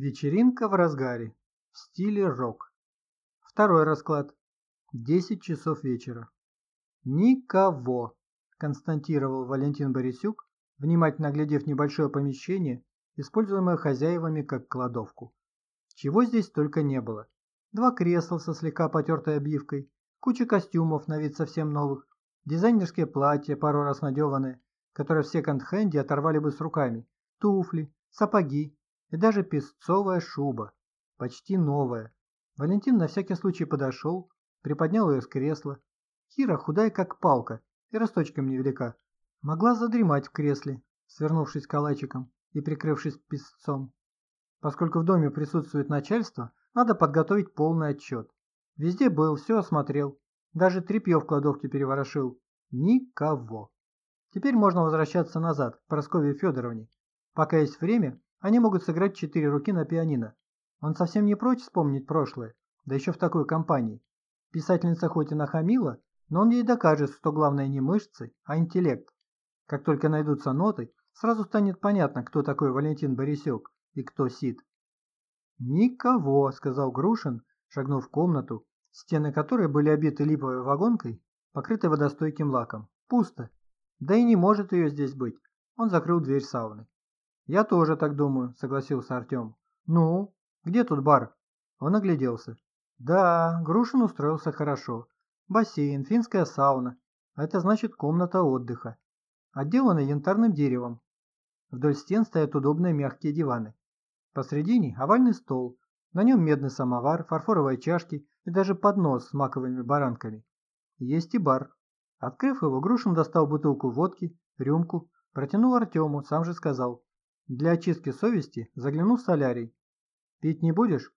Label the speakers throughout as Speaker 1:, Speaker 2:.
Speaker 1: Вечеринка в разгаре. В стиле рок. Второй расклад. 10 часов вечера. Никого, констатировал Валентин Борисюк, внимательно глядев небольшое помещение, используемое хозяевами как кладовку. Чего здесь только не было. Два кресла со слегка потертой обивкой, куча костюмов на вид совсем новых, дизайнерские платья, пару раз надеванные, которые в секонд-хенде оторвали бы с руками, туфли, сапоги, и даже песцовая шуба, почти новая. Валентин на всякий случай подошел, приподнял ее с кресла. Кира, худая как палка и росточком невелика, могла задремать в кресле, свернувшись калачиком и прикрывшись песцом. Поскольку в доме присутствует начальство, надо подготовить полный отчет. Везде был, все осмотрел, даже тряпье в кладовке переворошил. Никого. Теперь можно возвращаться назад, к Прасковье Федоровне. Пока есть время, они могут сыграть четыре руки на пианино. Он совсем не прочь вспомнить прошлое, да еще в такой компании. Писательница хоть и нахамила, но он ей докажет, что главное не мышцы, а интеллект. Как только найдутся ноты, сразу станет понятно, кто такой Валентин Борисек и кто Сид. «Никого», — сказал Грушин, шагнув в комнату, стены которой были обиты липовой вагонкой, покрытой водостойким лаком. Пусто. Да и не может ее здесь быть. Он закрыл дверь сауны. «Я тоже так думаю», — согласился Артем. «Ну, где тут бар?» Он огляделся. «Да, Грушин устроился хорошо. Бассейн, финская сауна. Это значит комната отдыха. Отделана янтарным деревом. Вдоль стен стоят удобные мягкие диваны. Посредине овальный стол. На нем медный самовар, фарфоровые чашки и даже поднос с маковыми баранками. Есть и бар. Открыв его, Грушин достал бутылку водки, рюмку, протянул Артему, сам же сказал. Для очистки совести заглянул в солярий. «Пить не будешь?»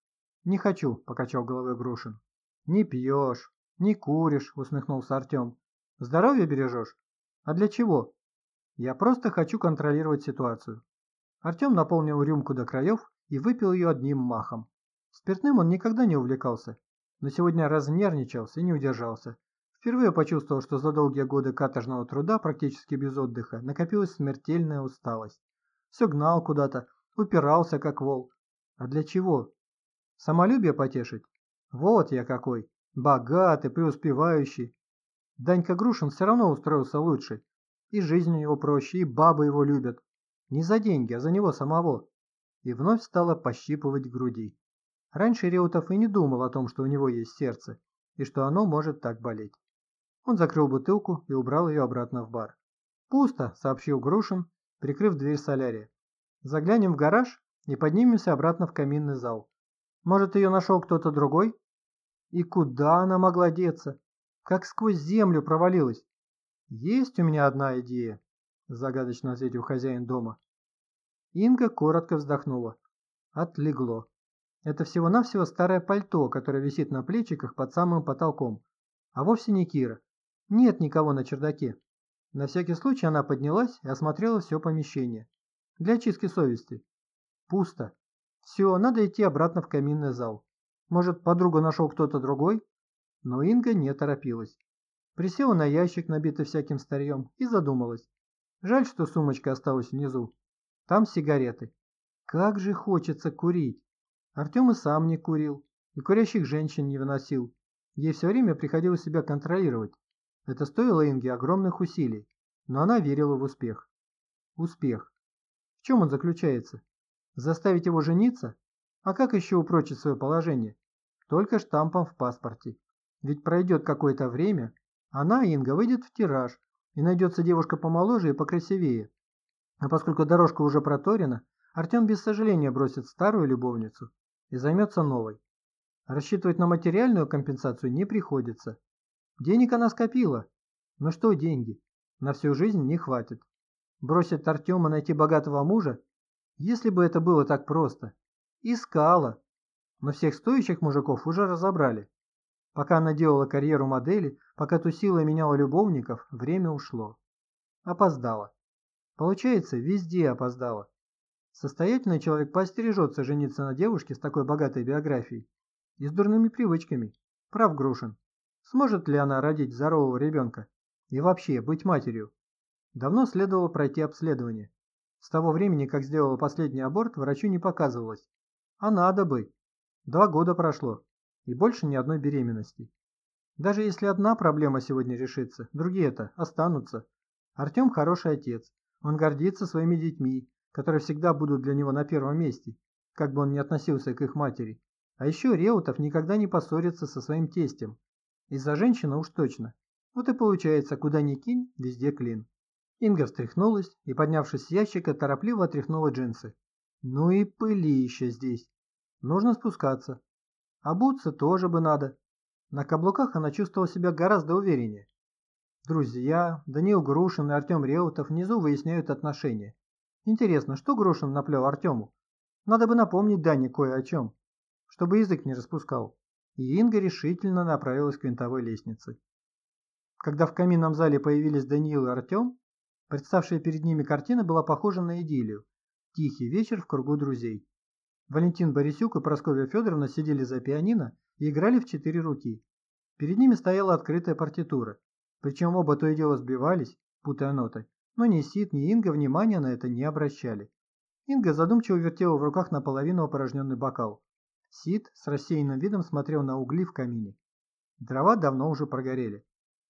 Speaker 1: «Не хочу», – покачал головой Грушин. «Не пьешь, не куришь», – усмехнулся Артем. «Здоровье бережешь? А для чего?» «Я просто хочу контролировать ситуацию». Артем наполнил рюмку до краев и выпил ее одним махом. Спиртным он никогда не увлекался, но сегодня разнервничался и не удержался. Впервые почувствовал, что за долгие годы каторжного труда, практически без отдыха, накопилась смертельная усталость. Все гнал куда-то, упирался как вол. А для чего? Самолюбие потешить? Вот я какой, богатый, преуспевающий. Данька Грушин все равно устроился лучше. И жизнь у него проще, и бабы его любят. Не за деньги, а за него самого. И вновь стало пощипывать груди. Раньше Реутов и не думал о том, что у него есть сердце, и что оно может так болеть. Он закрыл бутылку и убрал ее обратно в бар. «Пусто», — сообщил Грушин, прикрыв дверь солярия. «Заглянем в гараж и поднимемся обратно в каминный зал. Может, ее нашел кто-то другой? И куда она могла деться? Как сквозь землю провалилась? Есть у меня одна идея», — загадочно ответил хозяин дома. Инга коротко вздохнула. Отлегло. Это всего-навсего старое пальто, которое висит на плечиках под самым потолком. А вовсе не Кира. Нет никого на чердаке. На всякий случай она поднялась и осмотрела все помещение. Для очистки совести. Пусто. Все, надо идти обратно в каминный зал. Может, подругу нашел кто-то другой? Но Инга не торопилась. Присела на ящик, набитый всяким старьем, и задумалась. Жаль, что сумочка осталась внизу. Там сигареты. Как же хочется курить. Артем и сам не курил, и курящих женщин не выносил. Ей все время приходилось себя контролировать. Это стоило Инге огромных усилий, но она верила в успех. Успех. В чем он заключается? Заставить его жениться? А как еще упрочить свое положение? Только штампом в паспорте. Ведь пройдет какое-то время, она, Инга, выйдет в тираж, и найдется девушка помоложе и покрасивее. А поскольку дорожка уже проторена, Артем без сожаления бросит старую любовницу и займется новой. Рассчитывать на материальную компенсацию не приходится. Денег она скопила. Но что деньги? На всю жизнь не хватит. Бросить Артема найти богатого мужа? Если бы это было так просто. Искала. Но всех стоящих мужиков уже разобрали. Пока она делала карьеру модели, пока тусила и меняла любовников, время ушло. Опоздала. Получается, везде опоздала. Состоятельный человек поостережется жениться на девушке с такой богатой биографией и с дурными привычками. Прав Грушин. Сможет ли она родить здорового ребенка? И вообще, быть матерью? Давно следовало пройти обследование. С того времени, как сделала последний аборт, врачу не показывалось. А надо бы. Два года прошло, и больше ни одной беременности. Даже если одна проблема сегодня решится, другие-то останутся. Артем хороший отец. Он гордится своими детьми, которые всегда будут для него на первом месте, как бы он ни относился к их матери. А еще Реутов никогда не поссорится со своим тестем. Из-за женщины уж точно. Вот и получается, куда ни кинь, везде клин. Инга встряхнулась и, поднявшись с ящика, торопливо отряхнула джинсы. Ну и пылища здесь. Нужно спускаться. Обуться тоже бы надо. На каблуках она чувствовала себя гораздо увереннее. Друзья, Даниил Грушин и Артем Реутов внизу выясняют отношения. Интересно, что Грушин наплел Артему? Надо бы напомнить Дане кое о чем, чтобы язык не распускал. И Инга решительно направилась к винтовой лестнице. Когда в каминном зале появились Даниил и Артем, представшая перед ними картина была похожа на идиллию. Тихий вечер в кругу друзей. Валентин Борисюк и Прасковья Федоровна сидели за пианино и играли в четыре руки. Перед ними стояла открытая партитура, причем оба то и дело сбивались, путая ноты, но ни Сид, ни Инга внимания на это не обращали. Инга задумчиво вертела в руках наполовину опорожненный бокал. Сид с рассеянным видом смотрел на угли в камине. Дрова давно уже прогорели.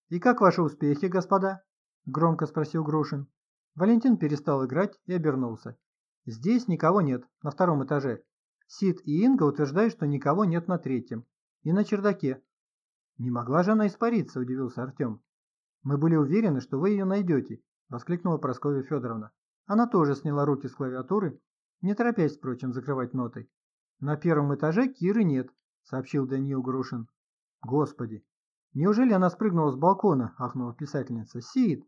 Speaker 1: «И как ваши успехи, господа?» – громко спросил Грушин. Валентин перестал играть и обернулся. «Здесь никого нет, на втором этаже. Сид и Инга утверждают, что никого нет на третьем. И на чердаке». «Не могла же она испариться», – удивился Артем. «Мы были уверены, что вы ее найдете», – воскликнула Прасковья Федоровна. Она тоже сняла руки с клавиатуры, не торопясь, впрочем, закрывать ноты. «На первом этаже Киры нет», – сообщил Даниил Грушин. «Господи, неужели она спрыгнула с балкона?» – ахнула писательница. «Сид,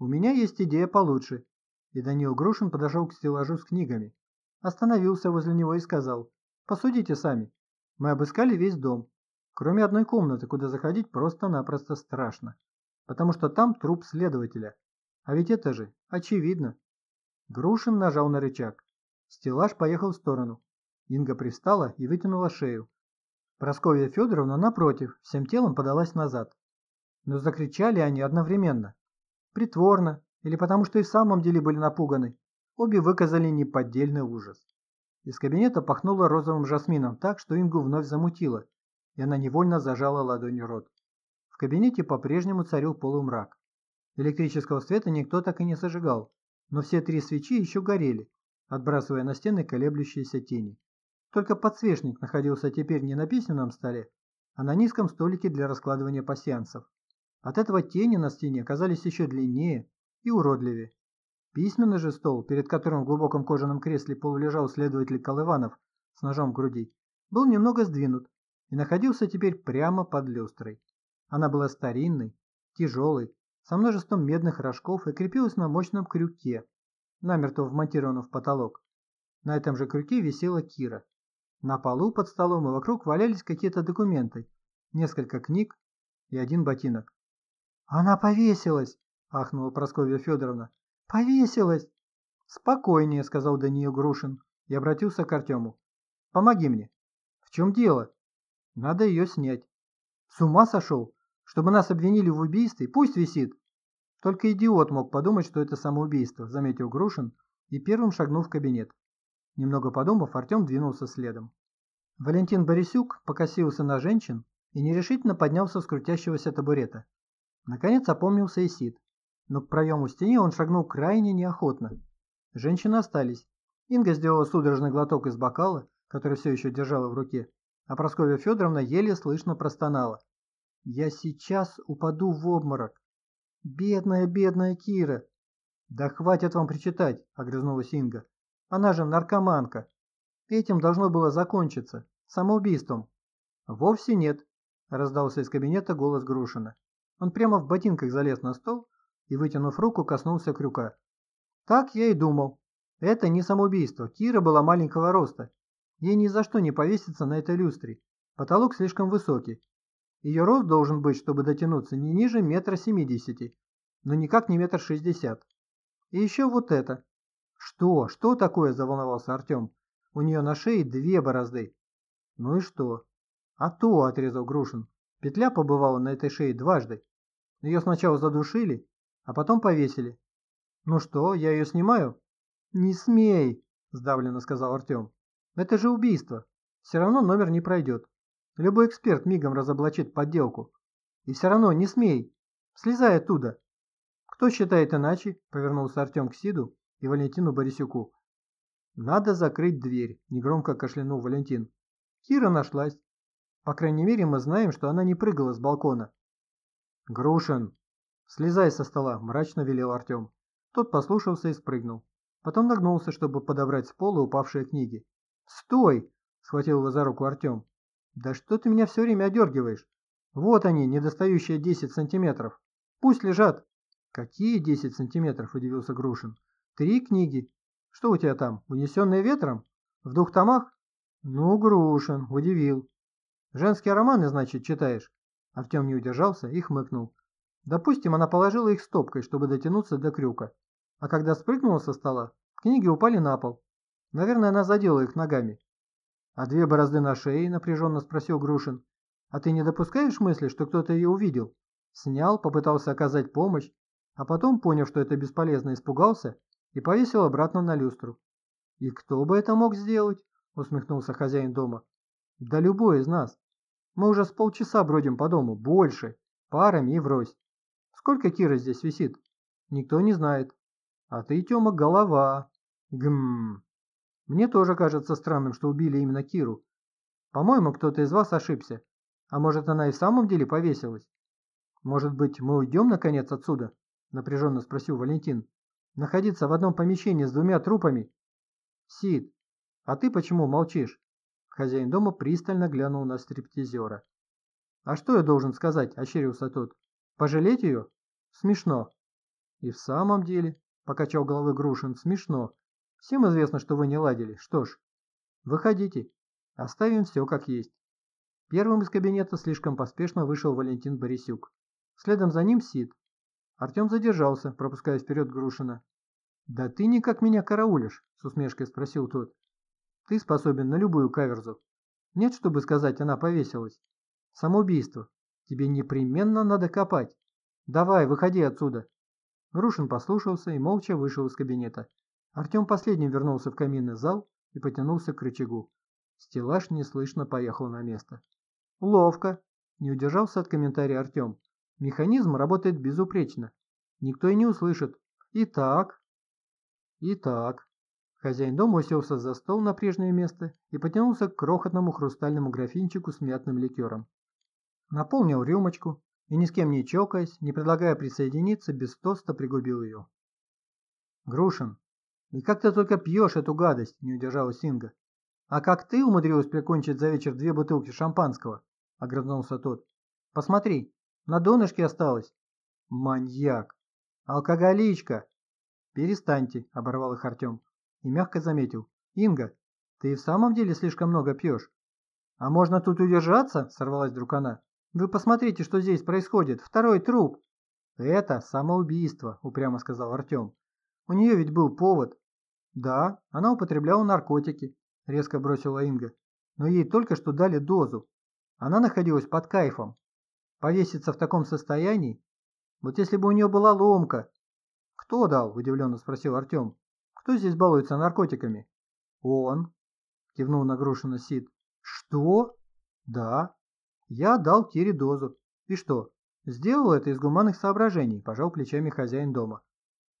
Speaker 1: у меня есть идея получше». И Даниил Грушин подошел к стеллажу с книгами, остановился возле него и сказал, «Посудите сами. Мы обыскали весь дом, кроме одной комнаты, куда заходить просто-напросто страшно, потому что там труп следователя. А ведь это же очевидно». Грушин нажал на рычаг. Стеллаж поехал в сторону. Инга пристала и вытянула шею. Просковья Федоровна, напротив, всем телом подалась назад. Но закричали они одновременно. Притворно, или потому что и в самом деле были напуганы, обе выказали неподдельный ужас. Из кабинета пахнуло розовым жасмином так, что Ингу вновь замутило, и она невольно зажала ладонью рот. В кабинете по-прежнему царил полумрак. Электрического света никто так и не зажигал, но все три свечи еще горели, отбрасывая на стены колеблющиеся тени. Только подсвечник находился теперь не на письменном столе, а на низком столике для раскладывания пасьянцев. От этого тени на стене казались еще длиннее и уродливее. Письменный же стол, перед которым в глубоком кожаном кресле полулежал следователь Колыванов с ножом в груди, был немного сдвинут и находился теперь прямо под люстрой. Она была старинной, тяжелой, со множеством медных рожков и крепилась на мощном крюке, намертво вмонтированном в потолок. На этом же крюке висела Кира. На полу под столом и вокруг валялись какие-то документы, несколько книг и один ботинок. «Она повесилась!» – ахнула Прасковья Федоровна. «Повесилась!» «Спокойнее», – сказал Даниил Грушин и обратился к Артему. «Помоги мне». «В чем дело?» «Надо ее снять». «С ума сошел? Чтобы нас обвинили в убийстве? Пусть висит!» Только идиот мог подумать, что это самоубийство, заметил Грушин и первым шагнул в кабинет. Немного подумав, Артем двинулся следом. Валентин Борисюк покосился на женщин и нерешительно поднялся с крутящегося табурета. Наконец опомнился и Сид, но к проему стене он шагнул крайне неохотно. Женщины остались. Инга сделала судорожный глоток из бокала, который все еще держала в руке, а Прасковья Федоровна еле слышно простонала. «Я сейчас упаду в обморок. Бедная, бедная Кира!» «Да хватит вам причитать!» – огрызнулась Инга. Она же наркоманка. Этим должно было закончиться. Самоубийством. Вовсе нет, раздался из кабинета голос Грушина. Он прямо в ботинках залез на стол и, вытянув руку, коснулся крюка. Так я и думал. Это не самоубийство. Кира была маленького роста. Ей ни за что не повеситься на этой люстре. Потолок слишком высокий. Ее рост должен быть, чтобы дотянуться не ниже метра семидесяти, но никак не метр шестьдесят. И еще вот это. «Что? Что такое?» – заволновался Артем. «У нее на шее две борозды». «Ну и что?» «А то», – отрезал Грушин. «Петля побывала на этой шее дважды. Ее сначала задушили, а потом повесили». «Ну что, я ее снимаю?» «Не смей!» – сдавленно сказал Артем. Это же убийство. Все равно номер не пройдет. Любой эксперт мигом разоблачит подделку. И все равно не смей. Слезай оттуда. Кто считает иначе? Повернулся Артем к Сиду и Валентину Борисюку. Надо закрыть дверь, негромко кашлянул Валентин. Кира нашлась. По крайней мере, мы знаем, что она не прыгала с балкона. Грушин, слезай со стола, мрачно велел Артем. Тот послушался и спрыгнул. Потом нагнулся, чтобы подобрать с пола упавшие книги. «Стой!» – схватил его за руку Артем. «Да что ты меня все время одергиваешь? Вот они, недостающие 10 сантиметров. Пусть лежат!» «Какие 10 сантиметров?» – удивился Грушин. «Три книги. Что у тебя там, унесенные ветром? В двух томах?» «Ну, Грушин, удивил. Женские романы, значит, читаешь?» Артем не удержался и хмыкнул. Допустим, она положила их стопкой, чтобы дотянуться до крюка. А когда спрыгнула со стола, книги упали на пол. Наверное, она задела их ногами. «А две борозды на шее?» – напряженно спросил Грушин. «А ты не допускаешь мысли, что кто-то ее увидел?» Снял, попытался оказать помощь, а потом, поняв, что это бесполезно, испугался и повесил обратно на люстру. «И кто бы это мог сделать?» – усмехнулся хозяин дома. «Да любой из нас. Мы уже с полчаса бродим по дому, больше, парами и врозь. Сколько Кира здесь висит? Никто не знает. А ты, Тёма, голова. Гм. Мне тоже кажется странным, что убили именно Киру. По-моему, кто-то из вас ошибся. А может, она и в самом деле повесилась? Может быть, мы уйдем, наконец, отсюда? Напряженно спросил Валентин. Находиться в одном помещении с двумя трупами? Сид, а ты почему молчишь? Хозяин дома пристально глянул на стриптизера. «А что я должен сказать?» – ощерился тот. «Пожалеть ее? Смешно». «И в самом деле», – покачал головой Грушин, – «смешно. Всем известно, что вы не ладили. Что ж, выходите. Оставим все как есть». Первым из кабинета слишком поспешно вышел Валентин Борисюк. Следом за ним Сид. Артем задержался, пропуская вперед Грушина. «Да ты никак меня караулишь?» – с усмешкой спросил тот. «Ты способен на любую каверзу. Нет, чтобы сказать, она повесилась. Самоубийство. Тебе непременно надо копать. Давай, выходи отсюда». Грушин послушался и молча вышел из кабинета. Артем последним вернулся в каминный зал и потянулся к рычагу. Стеллаж неслышно поехал на место. «Ловко!» – не удержался от комментария Артем. «Механизм работает безупречно. Никто и не услышит. Итак...» «Итак...» Хозяин дома уселся за стол на прежнее место и потянулся к крохотному хрустальному графинчику с мятным ликером. Наполнил рюмочку и, ни с кем не чокаясь, не предлагая присоединиться, без тоста пригубил ее. «Грушин, и как ты только пьешь эту гадость?» – не удержала Синга. «А как ты умудрилась прикончить за вечер две бутылки шампанского?» – огрызнулся тот. «Посмотри, на донышке осталось». «Маньяк! Алкоголичка!» «Перестаньте», – оборвал их Артем и мягко заметил. «Инга, ты в самом деле слишком много пьешь». «А можно тут удержаться?» – сорвалась вдруг она. «Вы посмотрите, что здесь происходит. Второй труп». «Это самоубийство», – упрямо сказал Артем. «У нее ведь был повод». «Да, она употребляла наркотики», – резко бросила Инга. «Но ей только что дали дозу. Она находилась под кайфом. Повеситься в таком состоянии? Вот если бы у нее была ломка». «Кто дал?» – удивленно спросил Артем. Кто здесь балуется наркотиками? Он, кивнул нагрушенно Сид. Что? Да. Я дал Кире дозу. И что? Сделал это из гуманных соображений, пожал плечами хозяин дома.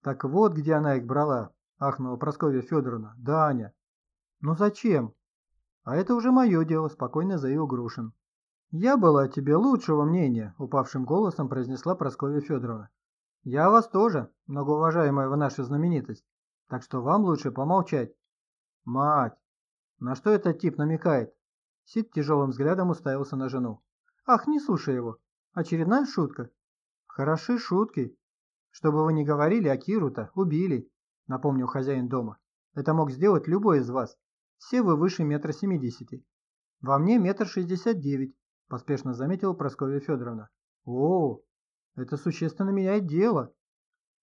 Speaker 1: Так вот, где она их брала, ахнула Прасковья Федоровна. Да, Аня. Ну зачем? А это уже мое дело, спокойно заявил Грушин. Я была о тебе лучшего мнения, упавшим голосом произнесла Прасковья Федоровна. Я вас тоже, многоуважаемая вы наша знаменитость. Так что вам лучше помолчать. Мать! На что этот тип намекает? Сид тяжелым взглядом уставился на жену. Ах, не слушай его. Очередная шутка. Хороши шутки. Чтобы вы не говорили, а Киру-то убили, напомнил хозяин дома. Это мог сделать любой из вас. Все вы выше метра семидесяти. Во мне метр шестьдесят девять, поспешно заметила Прасковья Федоровна. О, это существенно меняет дело.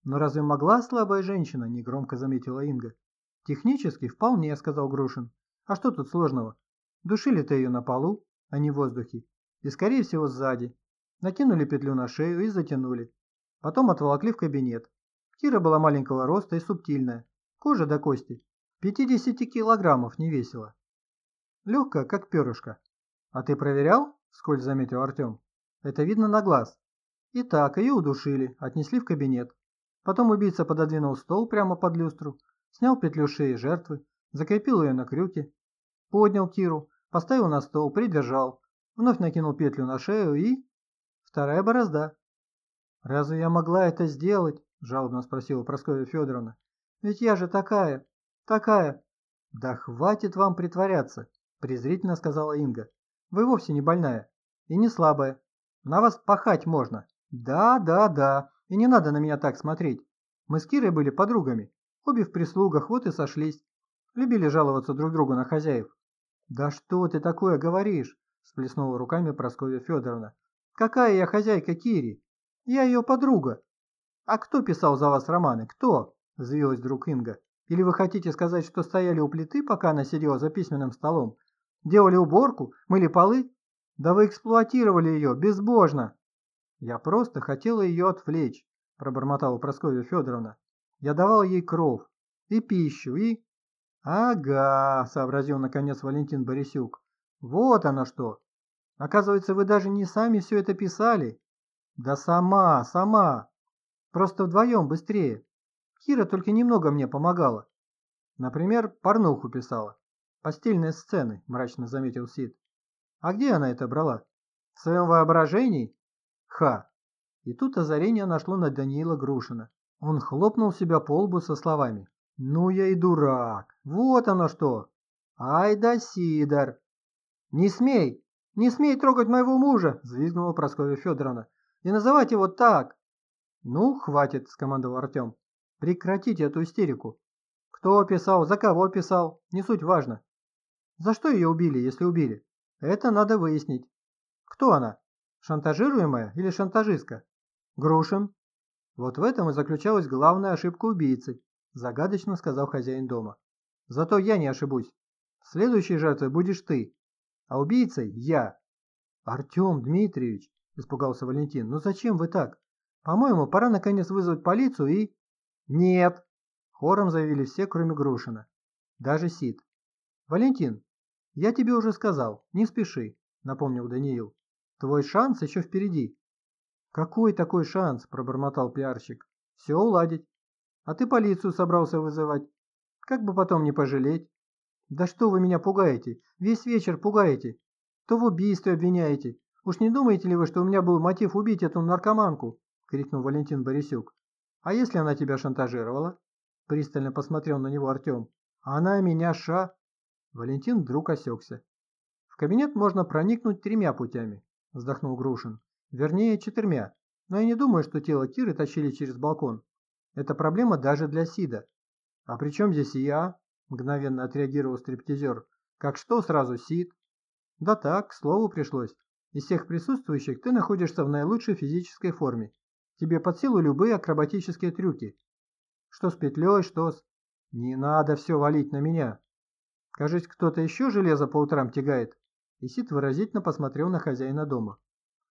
Speaker 1: «Но разве могла слабая женщина?» – негромко заметила Инга. «Технически вполне», – сказал Грушин. «А что тут сложного? Душили-то ее на полу, а не в воздухе. И, скорее всего, сзади. Накинули петлю на шею и затянули. Потом отволокли в кабинет. Кира была маленького роста и субтильная. Кожа до кости. 50 килограммов не весила. Легкая, как перышко. А ты проверял? Сколь заметил Артем. Это видно на глаз. Итак, ее удушили, отнесли в кабинет. Потом убийца пододвинул стол прямо под люстру, снял петлю шеи жертвы, закрепил ее на крюке, поднял Киру, поставил на стол, придержал, вновь накинул петлю на шею и... Вторая борозда. «Разве я могла это сделать?» – жалобно спросила Прасковья Федоровна. «Ведь я же такая, такая...» «Да хватит вам притворяться!» – презрительно сказала Инга. «Вы вовсе не больная и не слабая. На вас пахать можно. Да, да, да, и не надо на меня так смотреть. Мы с Кирой были подругами, обе в прислугах, вот и сошлись. Любили жаловаться друг другу на хозяев. «Да что ты такое говоришь?» – сплеснула руками Прасковья Федоровна. «Какая я хозяйка Кири? Я ее подруга». «А кто писал за вас романы? Кто?» – взвилась вдруг Инга. «Или вы хотите сказать, что стояли у плиты, пока она сидела за письменным столом? Делали уборку? Мыли полы? Да вы эксплуатировали ее, безбожно!» «Я просто хотела ее отвлечь», – пробормотала Прасковья Федоровна. «Я давал ей кров, и пищу, и...» «Ага», — сообразил наконец Валентин Борисюк. «Вот оно что! Оказывается, вы даже не сами все это писали?» «Да сама, сама! Просто вдвоем быстрее. Кира только немного мне помогала. Например, порнуху писала. Постельные сцены», — мрачно заметил Сид. «А где она это брала? В своем воображении? Ха!» И тут озарение нашло на Даниила Грушина. Он хлопнул себя по лбу со словами. Ну я и дурак. Вот оно что. Ай да Сидор. Не смей, не смей трогать моего мужа, взвизгнула Прасковья Федоровна. Не называть его так. Ну, хватит, скомандовал Артем. Прекратите эту истерику. Кто писал, за кого писал, не суть важно. За что ее убили, если убили? Это надо выяснить. Кто она? Шантажируемая или шантажистка? Грушин. Вот в этом и заключалась главная ошибка убийцы загадочно сказал хозяин дома. Зато я не ошибусь. Следующей жертвой будешь ты, а убийцей я. Артем Дмитриевич, испугался Валентин, ну зачем вы так? По-моему, пора наконец вызвать полицию и... Нет, хором заявили все, кроме Грушина. Даже Сид. Валентин, я тебе уже сказал, не спеши, напомнил Даниил. Твой шанс еще впереди. Какой такой шанс, пробормотал пиарщик. Все уладить. А ты полицию собрался вызывать. Как бы потом не пожалеть. Да что вы меня пугаете? Весь вечер пугаете. То в убийстве обвиняете. Уж не думаете ли вы, что у меня был мотив убить эту наркоманку? Крикнул Валентин Борисюк. А если она тебя шантажировала? Пристально посмотрел на него Артем. Она меня ша... Валентин вдруг осекся. В кабинет можно проникнуть тремя путями, вздохнул Грушин. Вернее, четырьмя. Но я не думаю, что тело Киры тащили через балкон. Это проблема даже для Сида. А при чем здесь я? Мгновенно отреагировал стриптизер. Как что сразу Сид? Да так, к слову пришлось. Из всех присутствующих ты находишься в наилучшей физической форме. Тебе под силу любые акробатические трюки. Что с петлей, что с... Не надо все валить на меня. Кажется, кто-то еще железо по утрам тягает. И Сид выразительно посмотрел на хозяина дома.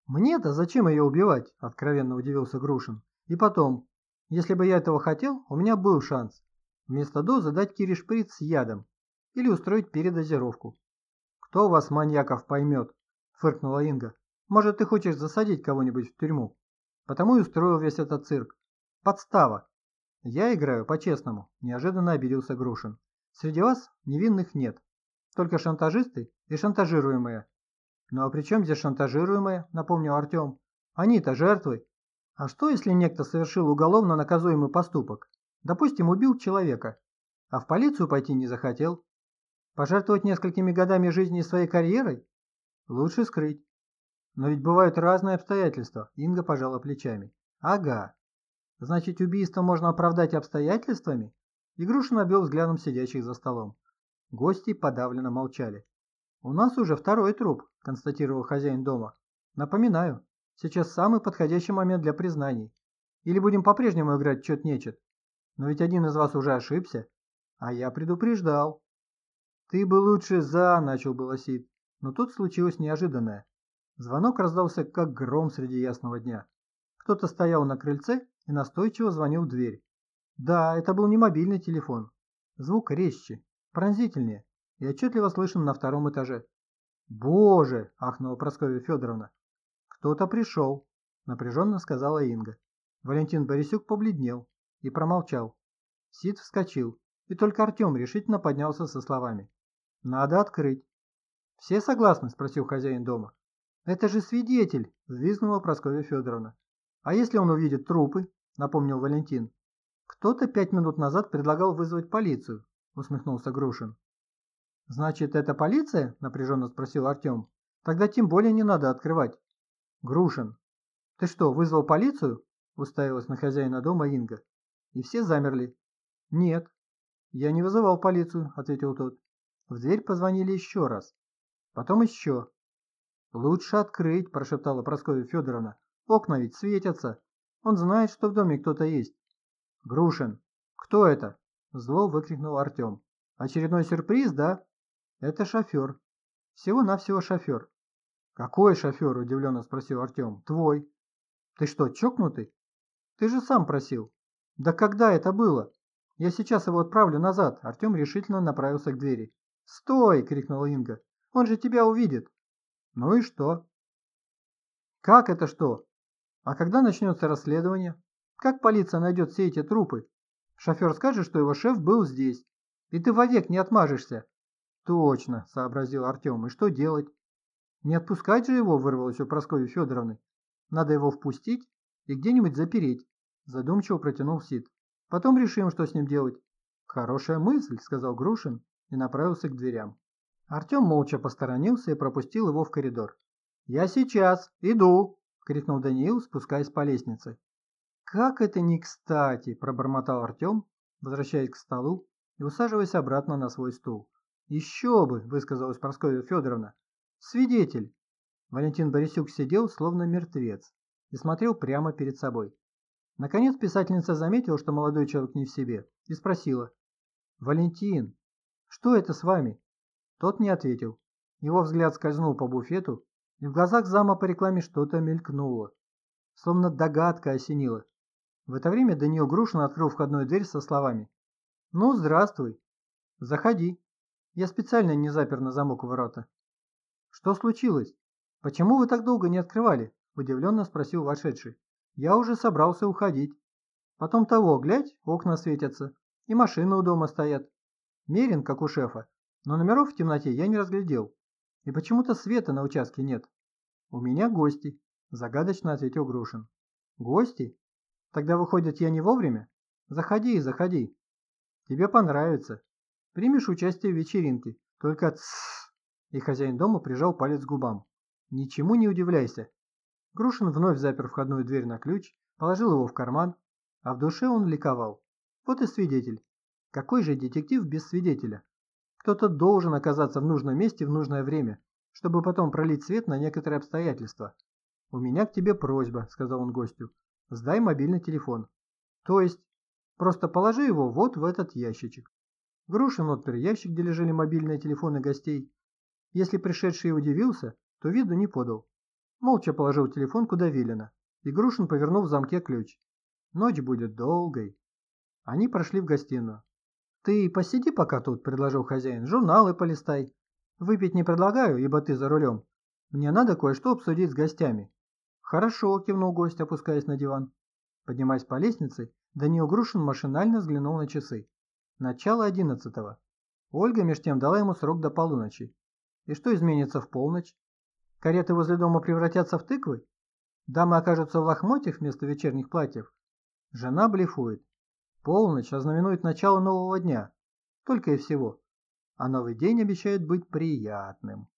Speaker 1: «Мне-то зачем ее убивать?» – откровенно удивился Грушин. «И потом, если бы я этого хотел, у меня был шанс. Вместо дозы дать Кире шприц с ядом или устроить передозировку. «Кто вас, маньяков, поймет?» – фыркнула Инга. «Может, ты хочешь засадить кого-нибудь в тюрьму? Потому и устроил весь этот цирк. Подстава. Я играю по-честному», – неожиданно обиделся Грушин. «Среди вас невинных нет. Только шантажисты и шантажируемые». «Ну а при чем здесь шантажируемые?» – напомнил Артем. «Они-то жертвы, а что, если некто совершил уголовно наказуемый поступок? Допустим, убил человека, а в полицию пойти не захотел? Пожертвовать несколькими годами жизни своей карьерой? Лучше скрыть. Но ведь бывают разные обстоятельства, Инга пожала плечами. Ага. Значит, убийство можно оправдать обстоятельствами? Игрушин обвел взглядом сидящих за столом. Гости подавленно молчали. «У нас уже второй труп», – констатировал хозяин дома. «Напоминаю, Сейчас самый подходящий момент для признаний. Или будем по-прежнему играть чет-нечет? Но ведь один из вас уже ошибся, а я предупреждал. Ты бы лучше за, начал было Сид, но тут случилось неожиданное. Звонок раздался как гром среди ясного дня. Кто-то стоял на крыльце и настойчиво звонил в дверь. Да, это был не мобильный телефон. Звук резче, пронзительнее, и отчетливо слышен на втором этаже. «Боже!» – ахнула Прасковья Федоровна. «Кто-то пришел», – напряженно сказала Инга. Валентин Борисюк побледнел и промолчал. Сид вскочил, и только Артем решительно поднялся со словами. «Надо открыть». «Все согласны?» – спросил хозяин дома. «Это же свидетель!» – взвизгнула Прасковья Федоровна. «А если он увидит трупы?» – напомнил Валентин. «Кто-то пять минут назад предлагал вызвать полицию», – усмехнулся Грушин. «Значит, это полиция?» – напряженно спросил Артем. «Тогда тем более не надо открывать». «Грушин, ты что, вызвал полицию?» – уставилась на хозяина дома Инга. И все замерли. «Нет, я не вызывал полицию», – ответил тот. В дверь позвонили еще раз. Потом еще. «Лучше открыть», – прошептала Прасковья Федоровна. «Окна ведь светятся. Он знает, что в доме кто-то есть». «Грушин, кто это?» – зло выкрикнул Артем. «Очередной сюрприз, да?» Это шофер. Всего-навсего шофер. Какой шофер? Удивленно спросил Артем. Твой. Ты что, чокнутый? Ты же сам просил. Да когда это было? Я сейчас его отправлю назад. Артем решительно направился к двери. Стой! крикнула Инга. Он же тебя увидит. Ну и что? Как это что? А когда начнется расследование? Как полиция найдет все эти трупы? Шофер скажет, что его шеф был здесь. И ты вовек не отмажешься. «Точно», — сообразил Артем. «И что делать?» «Не отпускать же его», — вырвалось у Прасковьи Федоровны. «Надо его впустить и где-нибудь запереть», — задумчиво протянул Сид. «Потом решим, что с ним делать». «Хорошая мысль», — сказал Грушин и направился к дверям. Артем молча посторонился и пропустил его в коридор. «Я сейчас! Иду!» — крикнул Даниил, спускаясь по лестнице. «Как это не кстати!» – пробормотал Артем, возвращаясь к столу и усаживаясь обратно на свой стул. «Еще бы!» – высказалась Прасковья Федоровна. «Свидетель!» Валентин Борисюк сидел, словно мертвец, и смотрел прямо перед собой. Наконец писательница заметила, что молодой человек не в себе, и спросила. «Валентин, что это с вами?» Тот не ответил. Его взгляд скользнул по буфету, и в глазах зама по рекламе что-то мелькнуло. Словно догадка осенила. В это время Даниил Грушин открыл входную дверь со словами. «Ну, здравствуй. Заходи». Я специально не запер на замок ворота. Что случилось? Почему вы так долго не открывали? Удивленно спросил вошедший. Я уже собрался уходить. Потом того, глядь, окна светятся. И машины у дома стоят. Мерен, как у шефа. Но номеров в темноте я не разглядел. И почему-то света на участке нет. У меня гости, загадочно ответил Грушин. Гости? Тогда выходит, я не вовремя? Заходи, заходи. Тебе понравится. Примешь участие в вечеринке, только тссс!» И хозяин дома прижал палец к губам. «Ничему не удивляйся!» Грушин вновь запер входную дверь на ключ, положил его в карман, а в душе он ликовал. Вот и свидетель. Какой же детектив без свидетеля? Кто-то должен оказаться в нужном месте в нужное время, чтобы потом пролить свет на некоторые обстоятельства. «У меня к тебе просьба», — сказал он гостю. «Сдай мобильный телефон». «То есть?» «Просто положи его вот в этот ящичек». Грушин отпер ящик, где лежали мобильные телефоны гостей. Если пришедший удивился, то виду не подал. Молча положил телефон куда велено, и Грушин повернул в замке ключ. Ночь будет долгой. Они прошли в гостиную. «Ты посиди пока тут», — предложил хозяин, — «журналы полистай. Выпить не предлагаю, ибо ты за рулем. Мне надо кое-что обсудить с гостями». «Хорошо», — кивнул гость, опускаясь на диван. Поднимаясь по лестнице, Даниил Грушин машинально взглянул на часы. Начало одиннадцатого. Ольга меж тем дала ему срок до полуночи. И что изменится в полночь? Кареты возле дома превратятся в тыквы? Дамы окажутся в лохмотьях вместо вечерних платьев? Жена блефует. Полночь ознаменует начало нового дня. Только и всего. А новый день обещает быть приятным.